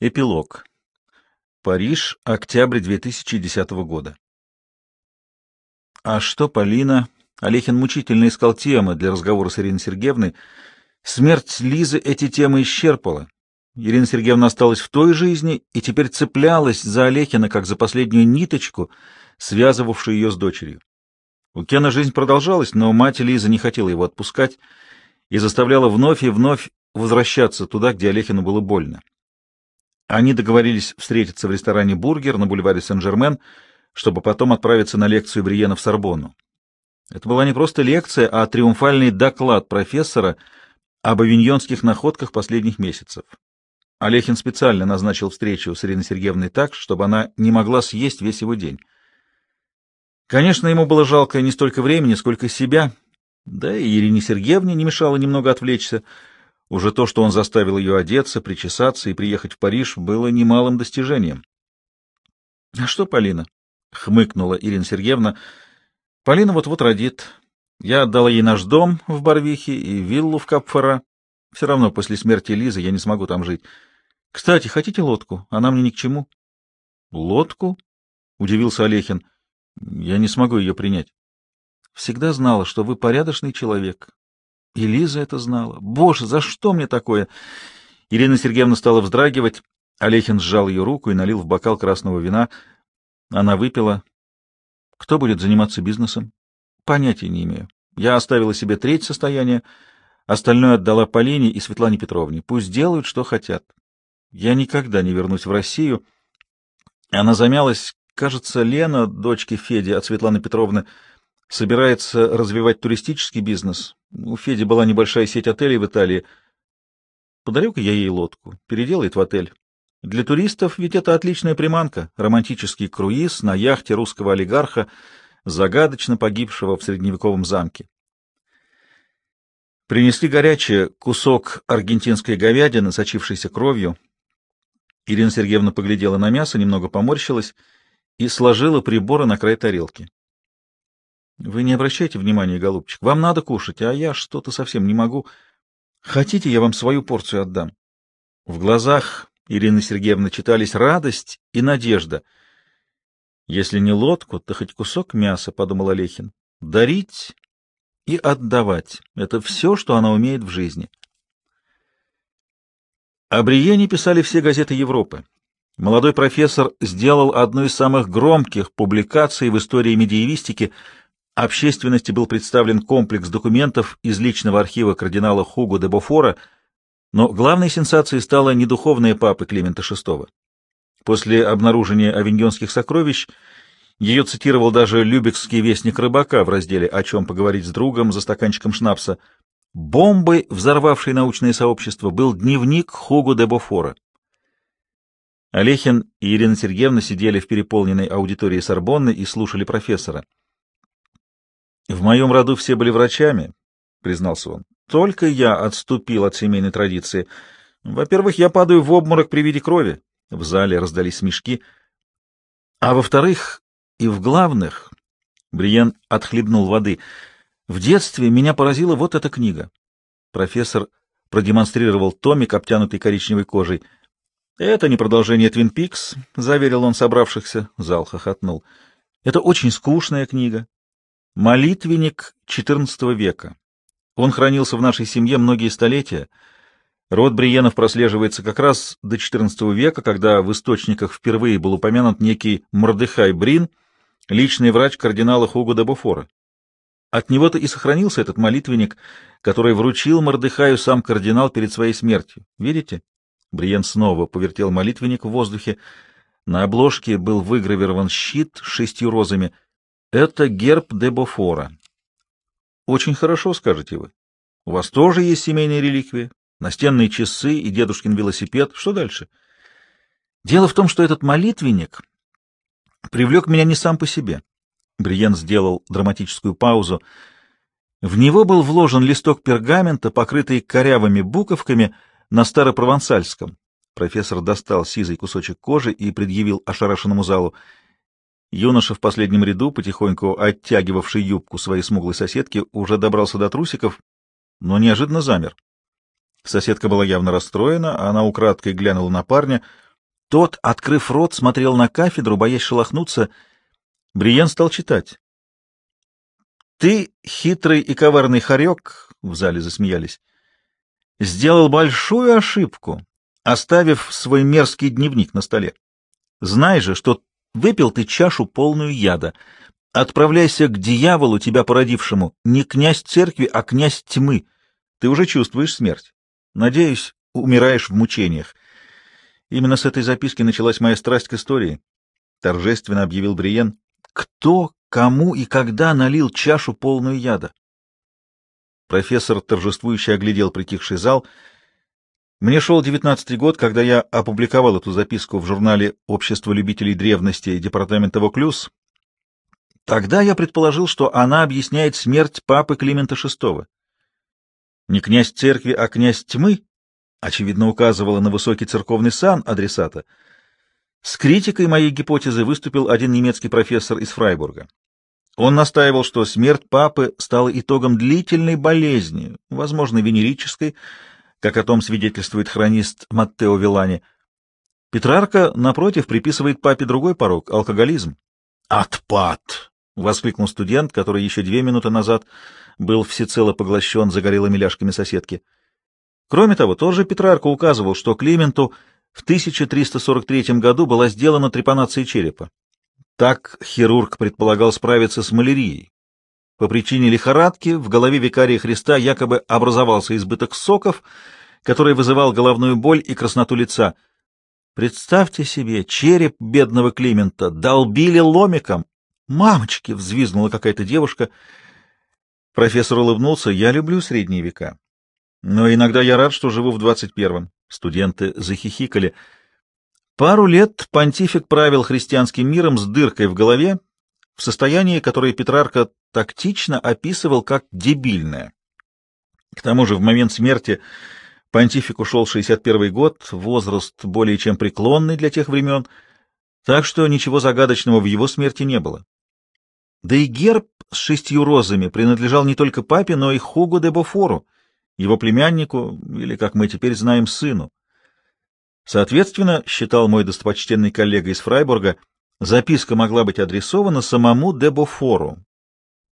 Эпилог. Париж, октябрь 2010 года. А что, Полина? Олехин мучительно искал темы для разговора с Ириной Сергеевной. Смерть Лизы эти темы исчерпала. Ирина Сергеевна осталась в той жизни и теперь цеплялась за Олехина, как за последнюю ниточку, связывавшую ее с дочерью. У Кена жизнь продолжалась, но мать Лизы не хотела его отпускать и заставляла вновь и вновь возвращаться туда, где Олехину было больно. Они договорились встретиться в ресторане «Бургер» на бульваре Сен-Жермен, чтобы потом отправиться на лекцию Бриена в Сорбонну. Это была не просто лекция, а триумфальный доклад профессора об авиньонских находках последних месяцев. Олехин специально назначил встречу с Ириной Сергеевной так, чтобы она не могла съесть весь его день. Конечно, ему было жалко не столько времени, сколько себя, да и Ирине Сергеевне не мешало немного отвлечься — уже то, что он заставил ее одеться, причесаться и приехать в Париж, было немалым достижением. — А что Полина? — хмыкнула Ирина Сергеевна. — Полина вот-вот родит. Я отдала ей наш дом в Барвихе и виллу в Капфора. Все равно после смерти Лизы я не смогу там жить. Кстати, хотите лодку? Она мне ни к чему. — Лодку? — удивился Олехин. — Я не смогу ее принять. — Всегда знала, что вы порядочный человек, и Лиза это знала. Боже, за что мне такое? Ирина Сергеевна стала вздрагивать. Олехин сжал ее руку и налил в бокал красного вина. Она выпила. Кто будет заниматься бизнесом? Понятия не имею. Я оставила себе треть состояния, остальное отдала Полине и Светлане Петровне. Пусть делают, что хотят. Я никогда не вернусь в Россию. Она замялась. Кажется, Лена, дочки Феди от Светланы Петровны, собирается развивать туристический бизнес. У Феди была небольшая сеть отелей в Италии. Подарю-ка я ей лодку, переделает в отель. Для туристов ведь это отличная приманка, романтический круиз на яхте русского олигарха, загадочно погибшего в средневековом замке. Принесли горячее кусок аргентинской говядины, сочившейся кровью. Ирина Сергеевна поглядела на мясо, немного поморщилась и сложила приборы на край тарелки. Вы не обращайте внимания, голубчик. Вам надо кушать, а я что-то совсем не могу. Хотите, я вам свою порцию отдам? В глазах Ирины Сергеевны читались радость и надежда. Если не лодку, то хоть кусок мяса, — подумал Олехин. Дарить и отдавать — это все, что она умеет в жизни. О Бриене писали все газеты Европы. Молодой профессор сделал одну из самых громких публикаций в истории медиевистики — Общественности был представлен комплекс документов из личного архива кардинала Хуго де Бофора, но главной сенсацией стала не духовная папы Климента VI. После обнаружения авиньонских сокровищ ее цитировал даже любекский вестник рыбака в разделе «О чем поговорить с другом» за стаканчиком шнапса. Бомбой, взорвавшей научное сообщество, был дневник Хуго де Бофора. Олехин и Ирина Сергеевна сидели в переполненной аудитории Сорбонны и слушали профессора. В моем роду все были врачами, признался он. Только я отступил от семейной традиции. Во-первых, я падаю в обморок при виде крови. В зале раздались смешки. А во-вторых, и в главных, Бриен отхлебнул воды. В детстве меня поразила вот эта книга. Профессор продемонстрировал томик, обтянутый коричневой кожей. «Это не продолжение Твин Пикс», — заверил он собравшихся. Зал хохотнул. «Это очень скучная книга. Молитвенник XIV века. Он хранился в нашей семье многие столетия. Род Бриенов прослеживается как раз до XIV века, когда в источниках впервые был упомянут некий Мордыхай Брин, личный врач кардинала Хуго де Буфора. От него-то и сохранился этот молитвенник, который вручил Мордыхаю сам кардинал перед своей смертью. Видите? Бриен снова повертел молитвенник в воздухе. На обложке был выгравирован щит с шестью розами — это герб де Бофора. Очень хорошо, скажете вы. У вас тоже есть семейные реликвии, настенные часы и дедушкин велосипед. Что дальше? Дело в том, что этот молитвенник привлек меня не сам по себе. Бриен сделал драматическую паузу. В него был вложен листок пергамента, покрытый корявыми буковками на старопровансальском. Профессор достал сизый кусочек кожи и предъявил ошарашенному залу. Юноша в последнем ряду, потихоньку оттягивавший юбку своей смуглой соседки, уже добрался до трусиков, но неожиданно замер. Соседка была явно расстроена, она украдкой глянула на парня. Тот, открыв рот, смотрел на кафедру, боясь шелохнуться. Бриен стал читать. «Ты, хитрый и коварный хорек», — в зале засмеялись, — «сделал большую ошибку, оставив свой мерзкий дневник на столе. Знай же, что выпил ты чашу полную яда. Отправляйся к дьяволу, тебя породившему, не князь церкви, а князь тьмы. Ты уже чувствуешь смерть. Надеюсь, умираешь в мучениях. Именно с этой записки началась моя страсть к истории, — торжественно объявил Бриен. Кто, кому и когда налил чашу полную яда? Профессор торжествующе оглядел притихший зал — мне шел девятнадцатый год, когда я опубликовал эту записку в журнале «Общество любителей древности» департамента Воклюз. Тогда я предположил, что она объясняет смерть папы Климента VI. Не князь церкви, а князь тьмы, очевидно, указывала на высокий церковный сан адресата. С критикой моей гипотезы выступил один немецкий профессор из Фрайбурга. Он настаивал, что смерть папы стала итогом длительной болезни, возможно, венерической, как о том свидетельствует хронист Маттео Вилани. Петрарка, напротив, приписывает папе другой порог — алкоголизм. «Отпад!» — воскликнул студент, который еще две минуты назад был всецело поглощен загорелыми ляжками соседки. Кроме того, тот же Петрарка указывал, что Клименту в 1343 году была сделана трепанация черепа. Так хирург предполагал справиться с малярией. По причине лихорадки в голове викария Христа якобы образовался избыток соков, который вызывал головную боль и красноту лица. Представьте себе, череп бедного Климента долбили ломиком. «Мамочки!» — взвизгнула какая-то девушка. Профессор улыбнулся. «Я люблю средние века. Но иногда я рад, что живу в двадцать первом». Студенты захихикали. Пару лет понтифик правил христианским миром с дыркой в голове, в состоянии, которое Петрарка тактично описывал как дебильное. К тому же в момент смерти понтифик ушел 61 год, возраст более чем преклонный для тех времен, так что ничего загадочного в его смерти не было. Да и герб с шестью розами принадлежал не только папе, но и Хугу де Бофору, его племяннику, или, как мы теперь знаем, сыну. Соответственно, считал мой достопочтенный коллега из Фрайбурга, записка могла быть адресована самому де Бофору,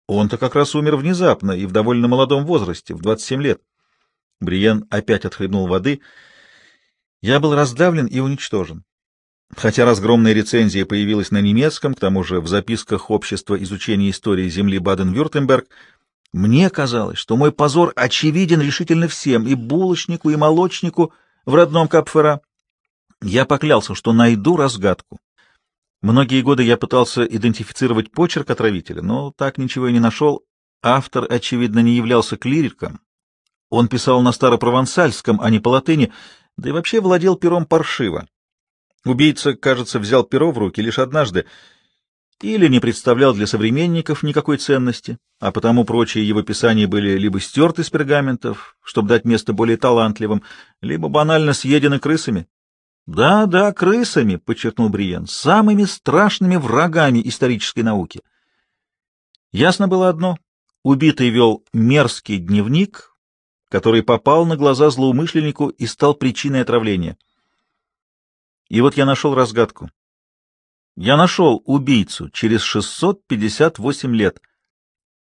он-то как раз умер внезапно и в довольно молодом возрасте, в 27 лет. Бриен опять отхлебнул воды. Я был раздавлен и уничтожен. Хотя разгромная рецензия появилась на немецком, к тому же в записках Общества изучения истории земли Баден-Вюртемберг, мне казалось, что мой позор очевиден решительно всем, и булочнику, и молочнику в родном Капфера. Я поклялся, что найду разгадку. Многие годы я пытался идентифицировать почерк отравителя, но так ничего и не нашел. Автор, очевидно, не являлся клириком. Он писал на старопровансальском, а не по латыни, да и вообще владел пером паршиво. Убийца, кажется, взял перо в руки лишь однажды или не представлял для современников никакой ценности, а потому прочие его писания были либо стерты с пергаментов, чтобы дать место более талантливым, либо банально съедены крысами. Да, да, крысами, подчеркнул Бриен, самыми страшными врагами исторической науки. Ясно было одно: убитый вел мерзкий дневник, который попал на глаза злоумышленнику и стал причиной отравления. И вот я нашел разгадку. Я нашел убийцу через 658 лет.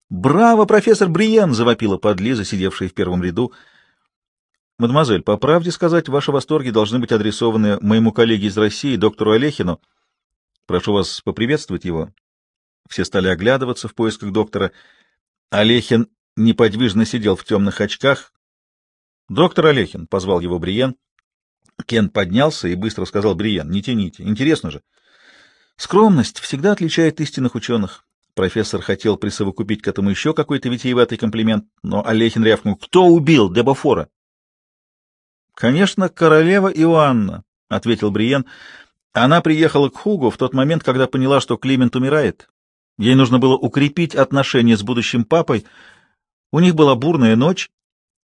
«Браво, профессор Бриен!» — завопила подлиза, сидевшая в первом ряду — Мадемуазель, по правде сказать, ваши восторги должны быть адресованы моему коллеге из России, доктору Олехину. Прошу вас поприветствовать его. Все стали оглядываться в поисках доктора. Олехин неподвижно сидел в темных очках. «Доктор Олехин», — позвал его Бриен. Кен поднялся и быстро сказал Бриен, «Не тяните, интересно же». «Скромность всегда отличает истинных ученых». Профессор хотел присовокупить к этому еще какой-то витиеватый комплимент, но Олехин рявкнул, «Кто убил Дебофора?» Конечно, королева Иоанна, ответил Бриен. Она приехала к Хугу в тот момент, когда поняла, что Климент умирает. Ей нужно было укрепить отношения с будущим папой. У них была бурная ночь.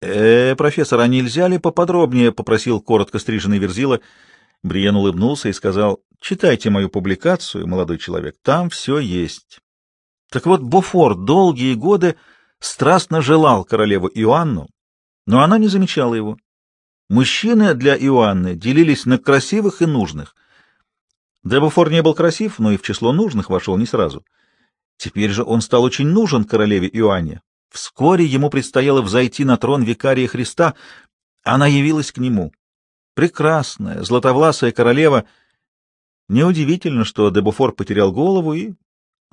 «Э, профессор, а нельзя ли поподробнее?» — попросил коротко стриженный Верзила. Бриен улыбнулся и сказал, «Читайте мою публикацию, молодой человек, там все есть». Так вот, Бофор долгие годы страстно желал королеву Иоанну, но она не замечала его. Мужчины для Иоанны делились на красивых и нужных. Дебофор не был красив, но и в число нужных вошел не сразу. Теперь же он стал очень нужен королеве Иоанне. Вскоре ему предстояло взойти на трон викария Христа. Она явилась к нему. Прекрасная, златовласая королева. Неудивительно, что Дебуфор потерял голову и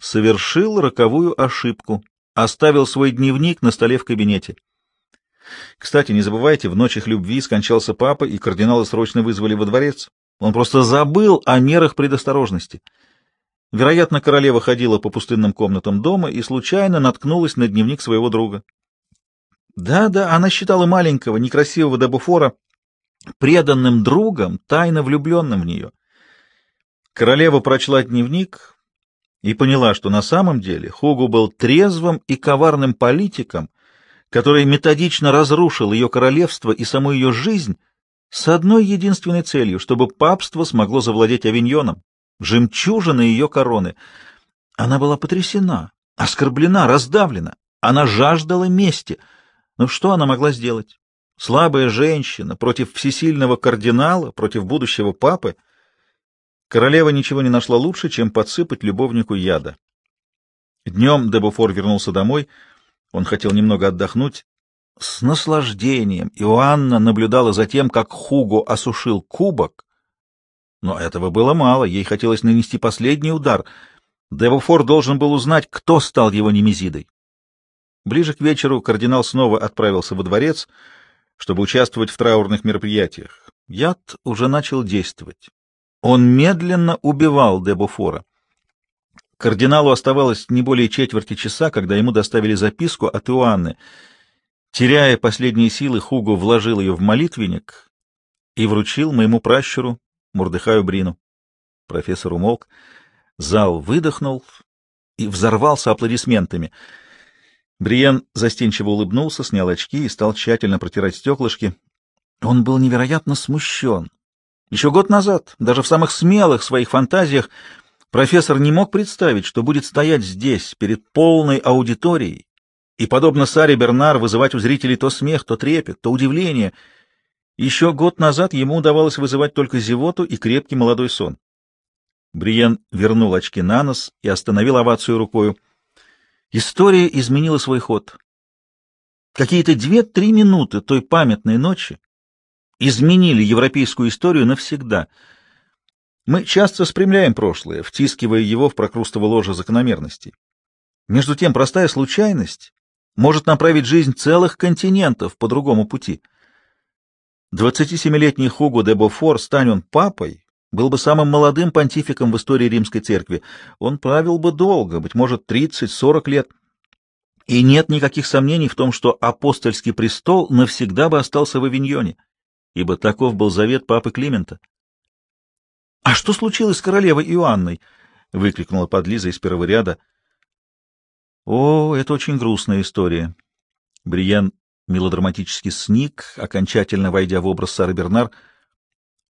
совершил роковую ошибку. Оставил свой дневник на столе в кабинете. Кстати, не забывайте, в ночь их любви скончался папа, и кардинала срочно вызвали во дворец. Он просто забыл о мерах предосторожности. Вероятно, королева ходила по пустынным комнатам дома и случайно наткнулась на дневник своего друга. Да-да, она считала маленького, некрасивого Дебуфора преданным другом, тайно влюбленным в нее. Королева прочла дневник и поняла, что на самом деле Хугу был трезвым и коварным политиком, который методично разрушил ее королевство и саму ее жизнь с одной единственной целью, чтобы папство смогло завладеть Авиньоном жемчужина ее короны. Она была потрясена, оскорблена, раздавлена. Она жаждала мести. Но что она могла сделать? Слабая женщина против всесильного кардинала, против будущего папы. Королева ничего не нашла лучше, чем подсыпать любовнику яда. Днем Дебуфор вернулся домой. Он хотел немного отдохнуть. С наслаждением Иоанна наблюдала за тем, как Хуго осушил кубок, но этого было мало, ей хотелось нанести последний удар. Девофор должен был узнать, кто стал его немезидой. Ближе к вечеру кардинал снова отправился во дворец, чтобы участвовать в траурных мероприятиях. Яд уже начал действовать. Он медленно убивал Дебофора. Кардиналу оставалось не более четверти часа, когда ему доставили записку от Иоанны. Теряя последние силы, Хуго вложил ее в молитвенник и вручил моему пращуру Мурдыхаю Брину. Профессор умолк. Зал выдохнул и взорвался аплодисментами. Бриен застенчиво улыбнулся, снял очки и стал тщательно протирать стеклышки. Он был невероятно смущен. Еще год назад, даже в самых смелых своих фантазиях, профессор не мог представить, что будет стоять здесь, перед полной аудиторией, и, подобно Саре Бернар, вызывать у зрителей то смех, то трепет, то удивление — еще год назад ему удавалось вызывать только зевоту и крепкий молодой сон. Бриен вернул очки на нос и остановил овацию рукою. История изменила свой ход. Какие-то две-три минуты той памятной ночи изменили европейскую историю навсегда. Мы часто спрямляем прошлое, втискивая его в прокрустово ложе закономерностей. Между тем, простая случайность может направить жизнь целых континентов по другому пути — 27-летний Хуго де Бофор, стань он папой, был бы самым молодым понтификом в истории римской церкви. Он правил бы долго, быть может, 30-40 лет. И нет никаких сомнений в том, что апостольский престол навсегда бы остался в Авиньоне, ибо таков был завет папы Климента. — А что случилось с королевой Иоанной? — выкрикнула подлиза из первого ряда. — О, это очень грустная история. Бриен мелодраматически сник, окончательно войдя в образ Сары Бернар.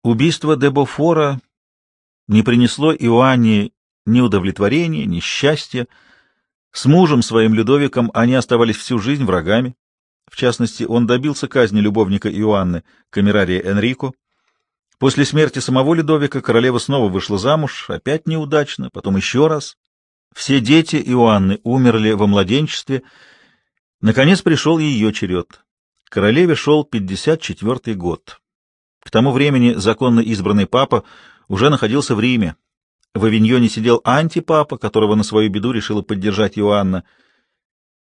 Убийство Дебофора не принесло Иоанне ни удовлетворения, ни счастья. С мужем своим Людовиком они оставались всю жизнь врагами. В частности, он добился казни любовника Иоанны, камерария Энрико. После смерти самого Людовика королева снова вышла замуж, опять неудачно, потом еще раз. Все дети Иоанны умерли во младенчестве — Наконец пришел ее черед. Королеве шел 54-й год. К тому времени законно избранный папа уже находился в Риме. В Авиньоне сидел антипапа, которого на свою беду решила поддержать Иоанна.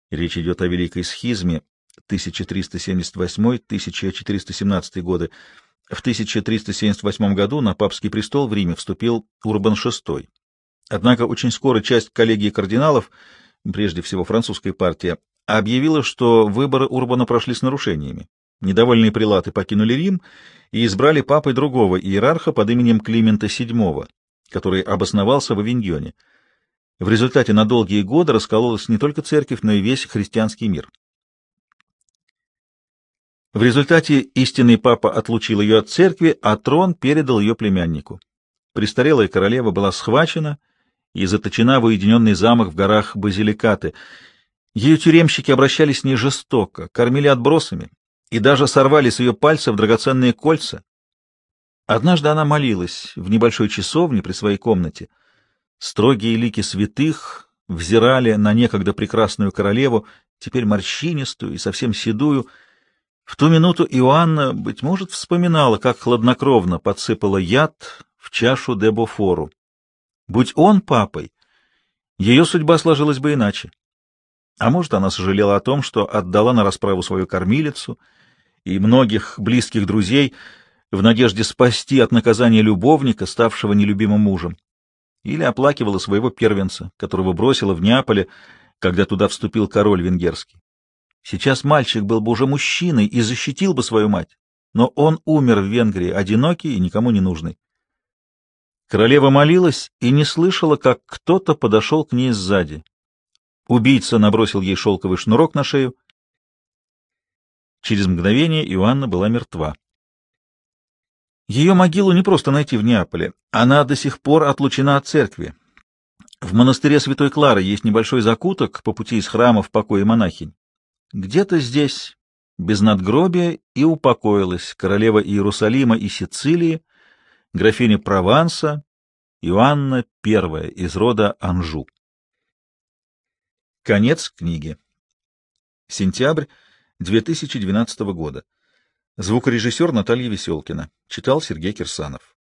Речь идет о Великой Схизме 1378-1417 годы. В 1378 году на папский престол в Риме вступил Урбан VI. Однако очень скоро часть коллегии кардиналов, прежде всего французская партия, объявила, что выборы Урбана прошли с нарушениями. Недовольные прилаты покинули Рим и избрали папой другого иерарха под именем Климента VII, который обосновался в Авиньоне. В результате на долгие годы раскололась не только церковь, но и весь христианский мир. В результате истинный папа отлучил ее от церкви, а трон передал ее племяннику. Престарелая королева была схвачена и заточена в уединенный замок в горах Базиликаты — ее тюремщики обращались с ней жестоко, кормили отбросами и даже сорвали с ее пальцев драгоценные кольца. Однажды она молилась в небольшой часовне при своей комнате. Строгие лики святых взирали на некогда прекрасную королеву, теперь морщинистую и совсем седую. В ту минуту Иоанна, быть может, вспоминала, как хладнокровно подсыпала яд в чашу Дебофору. Будь он папой, ее судьба сложилась бы иначе. А может, она сожалела о том, что отдала на расправу свою кормилицу и многих близких друзей в надежде спасти от наказания любовника, ставшего нелюбимым мужем. Или оплакивала своего первенца, которого бросила в Неаполе, когда туда вступил король венгерский. Сейчас мальчик был бы уже мужчиной и защитил бы свою мать, но он умер в Венгрии, одинокий и никому не нужный. Королева молилась и не слышала, как кто-то подошел к ней сзади. Убийца набросил ей шелковый шнурок на шею. Через мгновение Иоанна была мертва. Ее могилу не просто найти в Неаполе. Она до сих пор отлучена от церкви. В монастыре Святой Клары есть небольшой закуток по пути из храма в покое монахинь. Где-то здесь, без надгробия, и упокоилась королева Иерусалима и Сицилии, графиня Прованса, Иоанна I из рода Анжу. Конец книги. Сентябрь 2012 года. Звукорежиссер Наталья Веселкина. Читал Сергей Кирсанов.